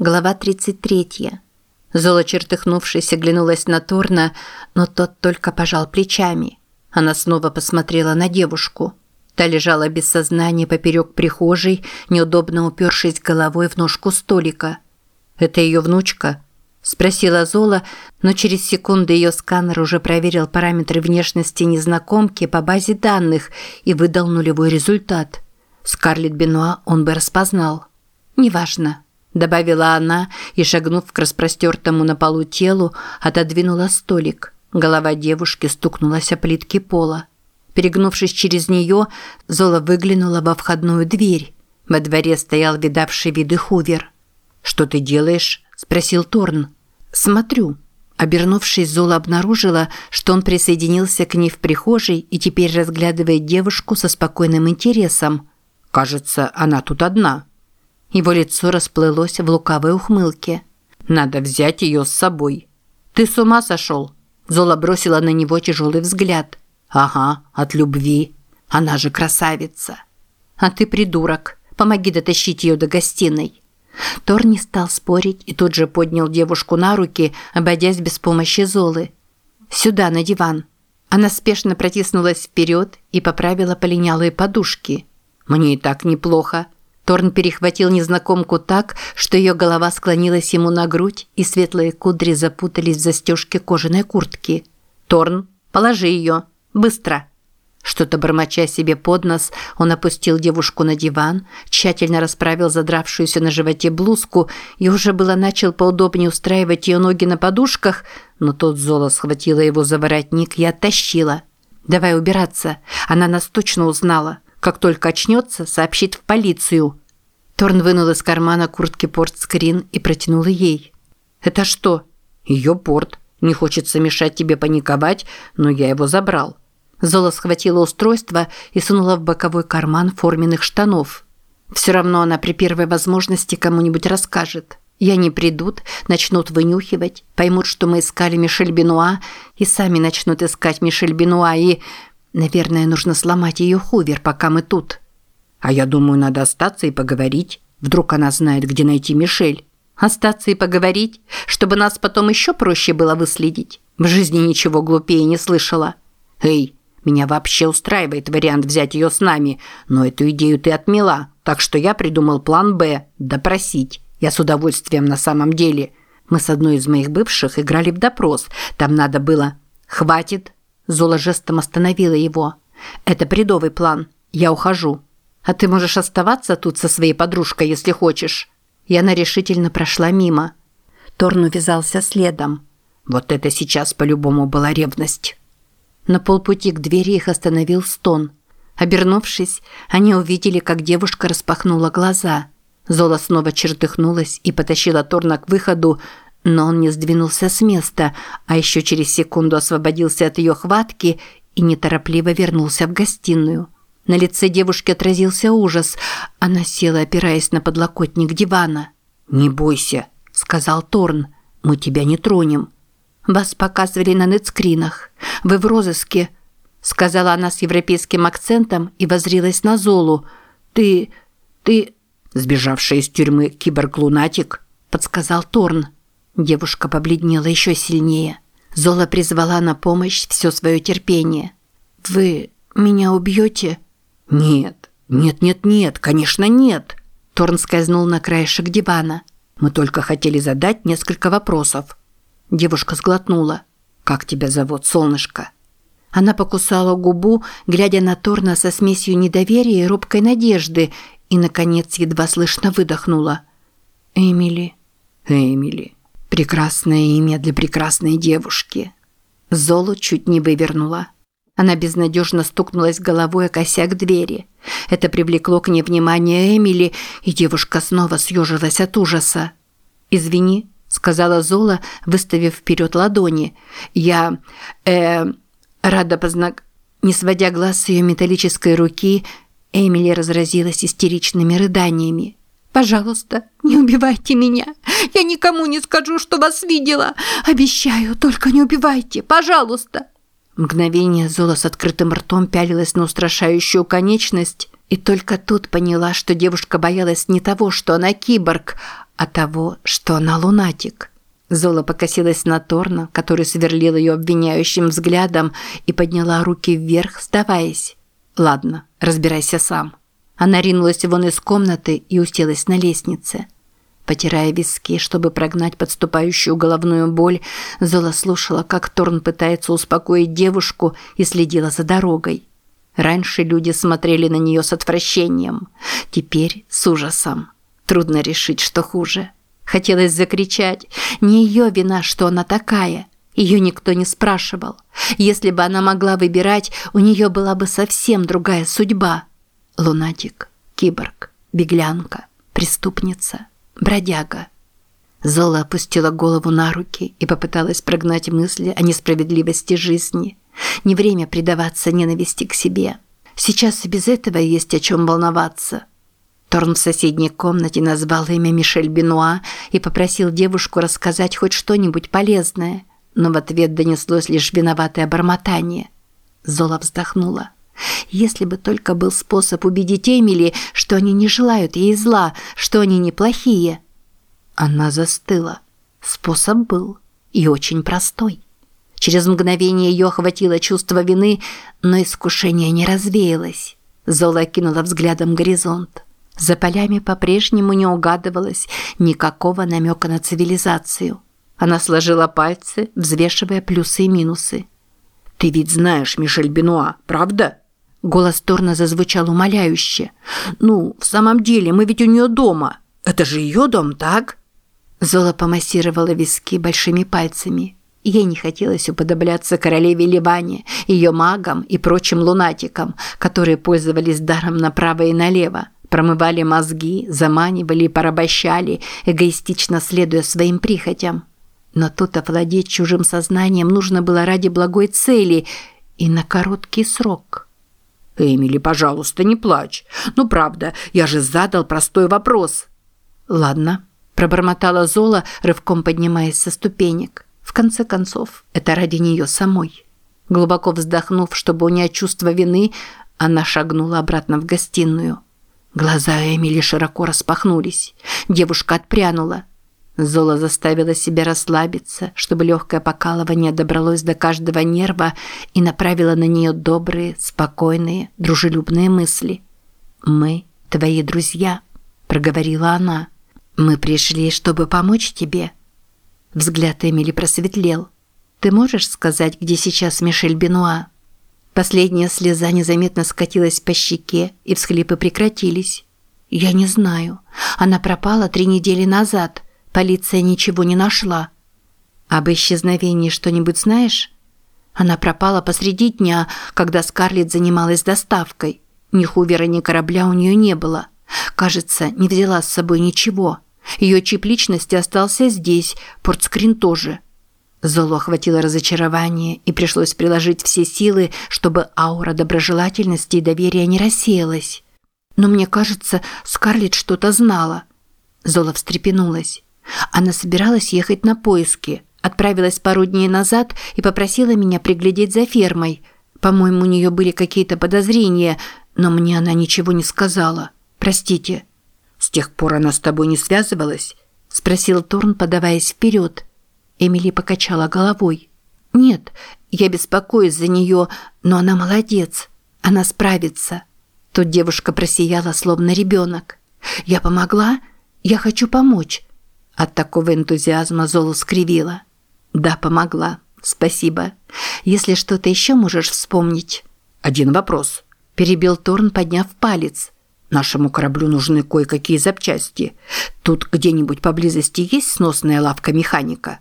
Глава 33. Зола, чертыхнувшись, оглянулась на Торна, но тот только пожал плечами. Она снова посмотрела на девушку. Та лежала без сознания поперек прихожей, неудобно упершись головой в ножку столика. «Это ее внучка?» – спросила Зола, но через секунду ее сканер уже проверил параметры внешности незнакомки по базе данных и выдал нулевой результат. Скарлетт Бенуа он бы распознал. «Неважно», добавила она и, шагнув к распростертому на полу телу, отодвинула столик. Голова девушки стукнулась о плитки пола. Перегнувшись через нее, Зола выглянула во входную дверь. Во дворе стоял видавший виды Хувер. «Что ты делаешь?» – спросил Торн. «Смотрю». Обернувшись, Зола обнаружила, что он присоединился к ней в прихожей и теперь разглядывает девушку со спокойным интересом. «Кажется, она тут одна». Его лицо расплылось в лукавой ухмылке. «Надо взять ее с собой». «Ты с ума сошел?» Зола бросила на него тяжелый взгляд. «Ага, от любви. Она же красавица». «А ты придурок. Помоги дотащить ее до гостиной». Тор не стал спорить и тут же поднял девушку на руки, обойдясь без помощи Золы. «Сюда, на диван». Она спешно протиснулась вперед и поправила полинялые подушки. «Мне и так неплохо», Торн перехватил незнакомку так, что ее голова склонилась ему на грудь, и светлые кудри запутались в застежке кожаной куртки. «Торн, положи ее! Быстро!» Что-то бормоча себе под нос, он опустил девушку на диван, тщательно расправил задравшуюся на животе блузку и уже было начал поудобнее устраивать ее ноги на подушках, но тот золо схватила его за воротник и оттащила. «Давай убираться, она нас точно узнала». Как только очнется, сообщит в полицию. Торн вынул из кармана куртки портскрин и протянул ей. «Это что?» «Ее порт. Не хочется мешать тебе паниковать, но я его забрал». Зола схватила устройство и сунула в боковой карман форменных штанов. Все равно она при первой возможности кому-нибудь расскажет. И они придут, начнут вынюхивать, поймут, что мы искали Мишель Бенуа, и сами начнут искать Мишель Бенуа, и... Наверное, нужно сломать ее хувер, пока мы тут. А я думаю, надо остаться и поговорить. Вдруг она знает, где найти Мишель. Остаться и поговорить, чтобы нас потом еще проще было выследить. В жизни ничего глупее не слышала. Эй, меня вообще устраивает вариант взять ее с нами, но эту идею ты отмела, так что я придумал план «Б» – допросить. Я с удовольствием на самом деле. Мы с одной из моих бывших играли в допрос. Там надо было «Хватит, Зола жестом остановила его. «Это бредовый план. Я ухожу. А ты можешь оставаться тут со своей подружкой, если хочешь». И она решительно прошла мимо. Торн увязался следом. Вот это сейчас по-любому была ревность. На полпути к двери их остановил стон. Обернувшись, они увидели, как девушка распахнула глаза. Зола снова чертыхнулась и потащила Торна к выходу, но он не сдвинулся с места, а еще через секунду освободился от ее хватки и неторопливо вернулся в гостиную. На лице девушки отразился ужас. Она села, опираясь на подлокотник дивана. «Не бойся», – сказал Торн. «Мы тебя не тронем». «Вас показывали на нетскринах. Вы в розыске», – сказала она с европейским акцентом и возрилась на Золу. «Ты... ты...» «Сбежавшая из тюрьмы киборг-лунатик», – подсказал Торн. Девушка побледнела еще сильнее. Зола призвала на помощь все свое терпение. «Вы меня убьете?» «Нет, нет, нет, нет, конечно нет!» Торн скользнул на краешек дивана. «Мы только хотели задать несколько вопросов». Девушка сглотнула. «Как тебя зовут, солнышко?» Она покусала губу, глядя на Торна со смесью недоверия и робкой надежды, и, наконец, едва слышно выдохнула. «Эмили». «Эмили». Прекрасное имя для прекрасной девушки. Золу чуть не вывернула. Она безнадежно стукнулась головой о косяк двери. Это привлекло к ней внимание Эмили, и девушка снова съежилась от ужаса. «Извини», – сказала Зола, выставив вперед ладони. «Я... э... рада познак...» Не сводя глаз с ее металлической руки, Эмили разразилась истеричными рыданиями. Пожалуйста, не убивайте меня. Я никому не скажу, что вас видела. Обещаю, только не убивайте. Пожалуйста. Мгновение Зола с открытым ртом пялилась на устрашающую конечность и только тут поняла, что девушка боялась не того, что она киборг, а того, что она лунатик. Зола покосилась на Торна, который сверлил ее обвиняющим взглядом и подняла руки вверх, сдаваясь. «Ладно, разбирайся сам». Она ринулась вон из комнаты и уселась на лестнице. Потирая виски, чтобы прогнать подступающую головную боль, Зола слушала, как Торн пытается успокоить девушку и следила за дорогой. Раньше люди смотрели на нее с отвращением, теперь с ужасом. Трудно решить, что хуже. Хотелось закричать. Не ее вина, что она такая. Ее никто не спрашивал. Если бы она могла выбирать, у нее была бы совсем другая судьба. Лунатик, киборг, беглянка, преступница, бродяга. Зола опустила голову на руки и попыталась прогнать мысли о несправедливости жизни. Не время предаваться ненависти к себе. Сейчас и без этого есть о чем волноваться. Торн в соседней комнате назвал имя Мишель Бенуа и попросил девушку рассказать хоть что-нибудь полезное, но в ответ донеслось лишь виноватое бормотание. Зола вздохнула. Если бы только был способ убедить Эмили, что они не желают ей зла, что они неплохие. Она застыла. Способ был. И очень простой. Через мгновение ее охватило чувство вины, но искушение не развеялось. Зола кинула взглядом горизонт. За полями по-прежнему не угадывалось никакого намека на цивилизацию. Она сложила пальцы, взвешивая плюсы и минусы. «Ты ведь знаешь Мишель Бенуа, правда?» Голос Торна зазвучал умоляюще. «Ну, в самом деле, мы ведь у нее дома. Это же ее дом, так?» Зола помассировала виски большими пальцами. Ей не хотелось уподобляться королеве Ливане, ее магам и прочим лунатикам, которые пользовались даром направо и налево, промывали мозги, заманивали и порабощали, эгоистично следуя своим прихотям. Но тут овладеть чужим сознанием нужно было ради благой цели и на короткий срок. «Эмили, пожалуйста, не плачь. Ну, правда, я же задал простой вопрос». «Ладно», – пробормотала Зола, рывком поднимаясь со ступенек. В конце концов, это ради нее самой. Глубоко вздохнув, чтобы унять чувство вины, она шагнула обратно в гостиную. Глаза Эмили широко распахнулись. Девушка отпрянула. Зола заставила себя расслабиться, чтобы легкое покалывание добралось до каждого нерва и направила на нее добрые, спокойные, дружелюбные мысли. «Мы твои друзья», – проговорила она. «Мы пришли, чтобы помочь тебе». Взгляд Эмили просветлел. «Ты можешь сказать, где сейчас Мишель Бенуа?» Последняя слеза незаметно скатилась по щеке, и всхлипы прекратились. «Я не знаю. Она пропала три недели назад. Полиция ничего не нашла. Об исчезновении что-нибудь знаешь? Она пропала посреди дня, когда Скарлетт занималась доставкой. Ни хувера, ни корабля у нее не было. Кажется, не взяла с собой ничего. Ее чип личности остался здесь, портскрин тоже. Золу охватило разочарование, и пришлось приложить все силы, чтобы аура доброжелательности и доверия не рассеялась. Но мне кажется, Скарлетт что-то знала. Зола встрепенулась. Она собиралась ехать на поиски, отправилась пару дней назад и попросила меня приглядеть за фермой. По-моему, у нее были какие-то подозрения, но мне она ничего не сказала. Простите. С тех пор она с тобой не связывалась? спросил Торн, подаваясь вперед. Эмили покачала головой. Нет, я беспокоюсь за нее, но она молодец. Она справится. Тут девушка просияла, словно ребенок. Я помогла? Я хочу помочь. От такого энтузиазма Золу скривила. «Да, помогла. Спасибо. Если что-то еще можешь вспомнить?» «Один вопрос», – перебил Торн, подняв палец. «Нашему кораблю нужны кое-какие запчасти. Тут где-нибудь поблизости есть сносная лавка механика?»